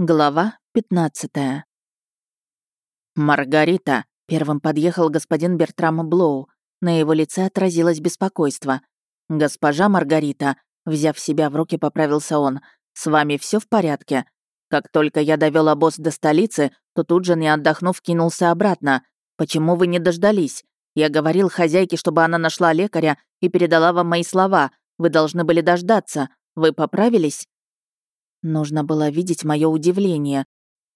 Глава 15 «Маргарита!» — первым подъехал господин Бертрам Блоу. На его лице отразилось беспокойство. «Госпожа Маргарита!» — взяв себя в руки, поправился он. «С вами все в порядке? Как только я довел обоз до столицы, то тут же, не отдохнув, кинулся обратно. Почему вы не дождались? Я говорил хозяйке, чтобы она нашла лекаря и передала вам мои слова. Вы должны были дождаться. Вы поправились?» Нужно было видеть мое удивление.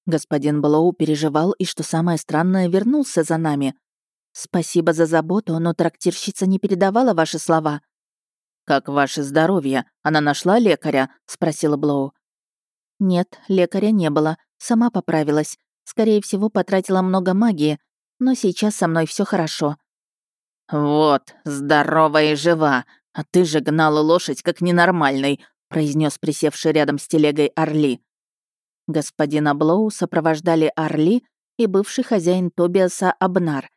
Господин Блоу переживал и, что самое странное, вернулся за нами. «Спасибо за заботу, но трактирщица не передавала ваши слова». «Как ваше здоровье? Она нашла лекаря?» — спросила Блоу. «Нет, лекаря не было. Сама поправилась. Скорее всего, потратила много магии. Но сейчас со мной все хорошо». «Вот, здоровая и жива. А ты же гнала лошадь как ненормальный произнес присевший рядом с телегой Орли. Господина Блоу сопровождали Орли и бывший хозяин Тобиаса Абнар.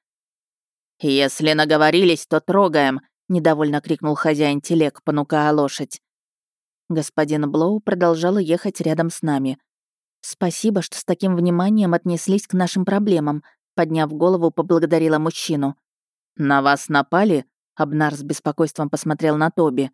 «Если наговорились, то трогаем», — недовольно крикнул хозяин телег, понукая лошадь. Господин Блоу продолжал ехать рядом с нами. «Спасибо, что с таким вниманием отнеслись к нашим проблемам», подняв голову, поблагодарила мужчину. «На вас напали?» Абнар с беспокойством посмотрел на Тоби.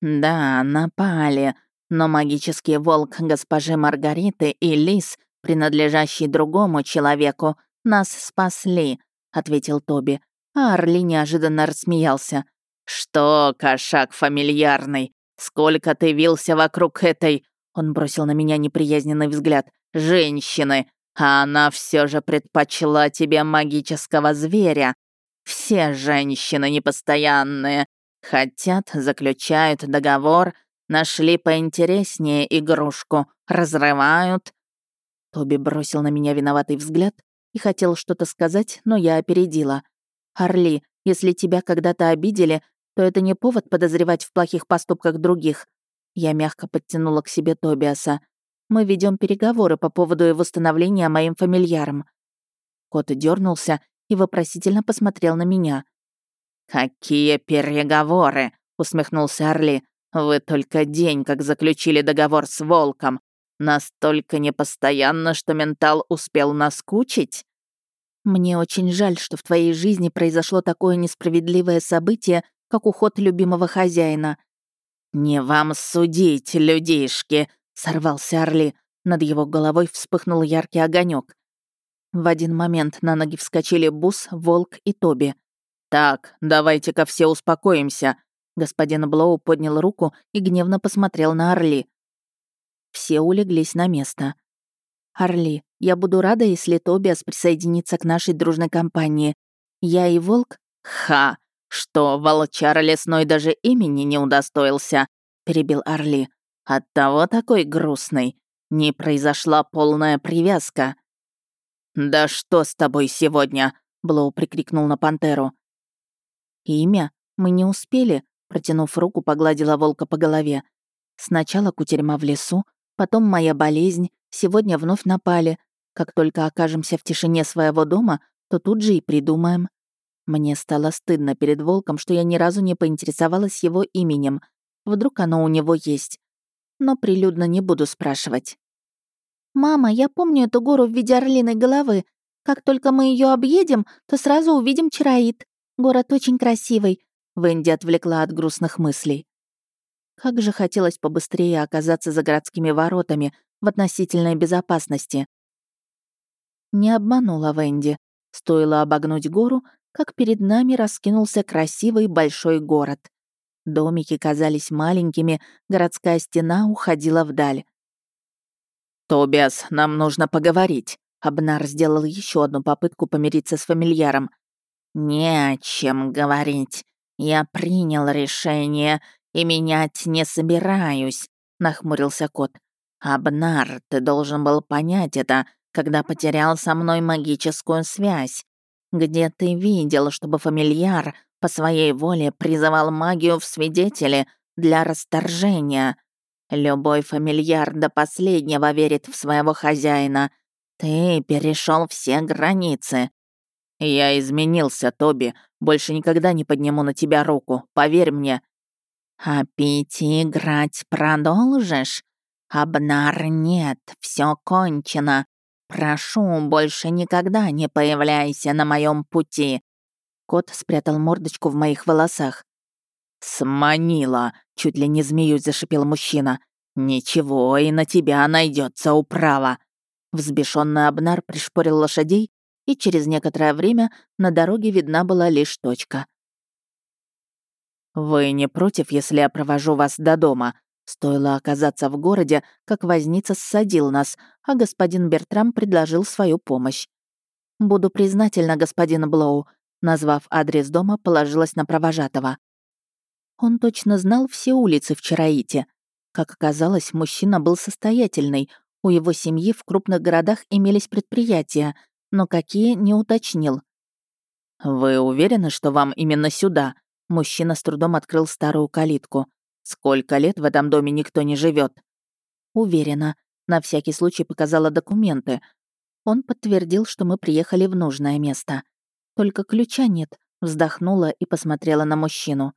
«Да, напали, но магический волк госпожи Маргариты и лис, принадлежащий другому человеку, нас спасли», — ответил Тоби. А Арли неожиданно рассмеялся. «Что, кошак фамильярный, сколько ты вился вокруг этой...» Он бросил на меня неприязненный взгляд. «Женщины, а она все же предпочла тебе магического зверя. Все женщины непостоянные, Хотят, заключают договор, нашли поинтереснее игрушку, разрывают. Тоби бросил на меня виноватый взгляд и хотел что-то сказать, но я опередила. «Орли, если тебя когда-то обидели, то это не повод подозревать в плохих поступках других». Я мягко подтянула к себе Тобиаса. «Мы ведем переговоры по поводу его становления моим фамильяром». Кот дернулся и вопросительно посмотрел на меня. «Какие переговоры?» — усмехнулся Орли. «Вы только день как заключили договор с Волком. Настолько непостоянно, что ментал успел наскучить?» «Мне очень жаль, что в твоей жизни произошло такое несправедливое событие, как уход любимого хозяина». «Не вам судить, людишки!» — сорвался Орли. Над его головой вспыхнул яркий огонек. В один момент на ноги вскочили Бус, Волк и Тоби. «Так, давайте-ка все успокоимся». Господин Блоу поднял руку и гневно посмотрел на Орли. Все улеглись на место. «Орли, я буду рада, если Тобиас присоединится к нашей дружной компании. Я и Волк...» «Ха! Что, волчар лесной даже имени не удостоился?» — перебил Орли. «Оттого такой грустный. Не произошла полная привязка». «Да что с тобой сегодня?» — Блоу прикрикнул на пантеру. «Имя? Мы не успели», — протянув руку, погладила волка по голове. «Сначала кутерьма в лесу, потом моя болезнь, сегодня вновь напали. Как только окажемся в тишине своего дома, то тут же и придумаем». Мне стало стыдно перед волком, что я ни разу не поинтересовалась его именем. Вдруг оно у него есть. Но прилюдно не буду спрашивать. «Мама, я помню эту гору в виде орлиной головы. Как только мы ее объедем, то сразу увидим Чароид», Город очень красивый», — Венди отвлекла от грустных мыслей. Как же хотелось побыстрее оказаться за городскими воротами в относительной безопасности. Не обманула Венди. Стоило обогнуть гору, как перед нами раскинулся красивый большой город. Домики казались маленькими, городская стена уходила вдаль. «Тобиас, нам нужно поговорить», Абнар сделал еще одну попытку помириться с фамильяром. «Не о чем говорить. Я принял решение и менять не собираюсь», — нахмурился кот. «Абнар, ты должен был понять это, когда потерял со мной магическую связь. Где ты видел, чтобы фамильяр по своей воле призывал магию в свидетели для расторжения? Любой фамильяр до последнего верит в своего хозяина. Ты перешел все границы. «Я изменился, Тоби. Больше никогда не подниму на тебя руку. Поверь мне». «А пить и играть продолжишь? «Абнар, нет, все кончено. Прошу, больше никогда не появляйся на моем пути». Кот спрятал мордочку в моих волосах. «Сманила!» — чуть ли не змею зашипел мужчина. «Ничего, и на тебя найдется управа!» Взбешенный Абнар пришпорил лошадей, и через некоторое время на дороге видна была лишь точка. «Вы не против, если я провожу вас до дома?» Стоило оказаться в городе, как возница ссадил нас, а господин Бертрам предложил свою помощь. «Буду признательна, господин Блоу», назвав адрес дома, положилась на провожатого. Он точно знал все улицы в Чараите. Как оказалось, мужчина был состоятельный, у его семьи в крупных городах имелись предприятия, но какие не уточнил. «Вы уверены, что вам именно сюда?» Мужчина с трудом открыл старую калитку. Сколько лет в этом доме никто не живет? Уверена. На всякий случай показала документы. Он подтвердил, что мы приехали в нужное место. Только ключа нет. Вздохнула и посмотрела на мужчину.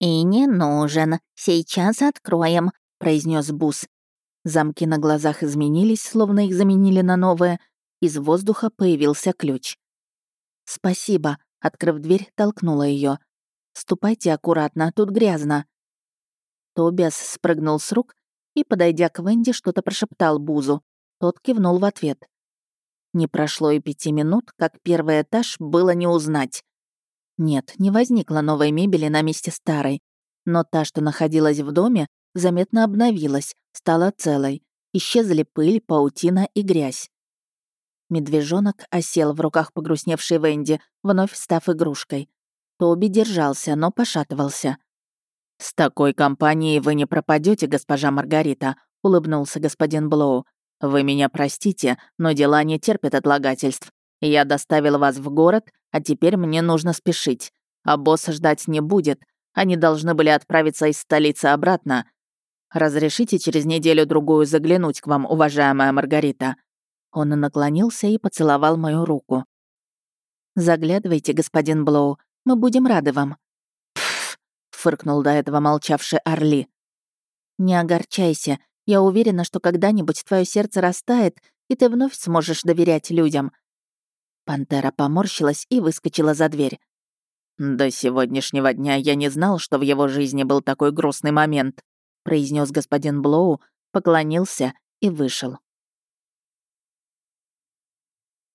«И не нужен. Сейчас откроем», — произнес Бус. Замки на глазах изменились, словно их заменили на новое. Из воздуха появился ключ. «Спасибо», — открыв дверь, толкнула ее. «Ступайте аккуратно, тут грязно». Тобиас спрыгнул с рук и, подойдя к Венди, что-то прошептал Бузу. Тот кивнул в ответ. Не прошло и пяти минут, как первый этаж было не узнать. Нет, не возникло новой мебели на месте старой, но та, что находилась в доме, заметно обновилась, стала целой. Исчезли пыль, паутина и грязь. Медвежонок осел в руках погрустневшей Венди, вновь став игрушкой. Тоби держался, но пошатывался. «С такой компанией вы не пропадете, госпожа Маргарита», — улыбнулся господин Блоу. «Вы меня простите, но дела не терпят отлагательств. Я доставил вас в город, а теперь мне нужно спешить. А босс ждать не будет. Они должны были отправиться из столицы обратно. Разрешите через неделю-другую заглянуть к вам, уважаемая Маргарита?» Он наклонился и поцеловал мою руку. «Заглядывайте, господин Блоу, мы будем рады вам», фыркнул до этого молчавший Орли. «Не огорчайся. Я уверена, что когда-нибудь твое сердце растает, и ты вновь сможешь доверять людям». Пантера поморщилась и выскочила за дверь. «До сегодняшнего дня я не знал, что в его жизни был такой грустный момент», произнес господин Блоу, поклонился и вышел.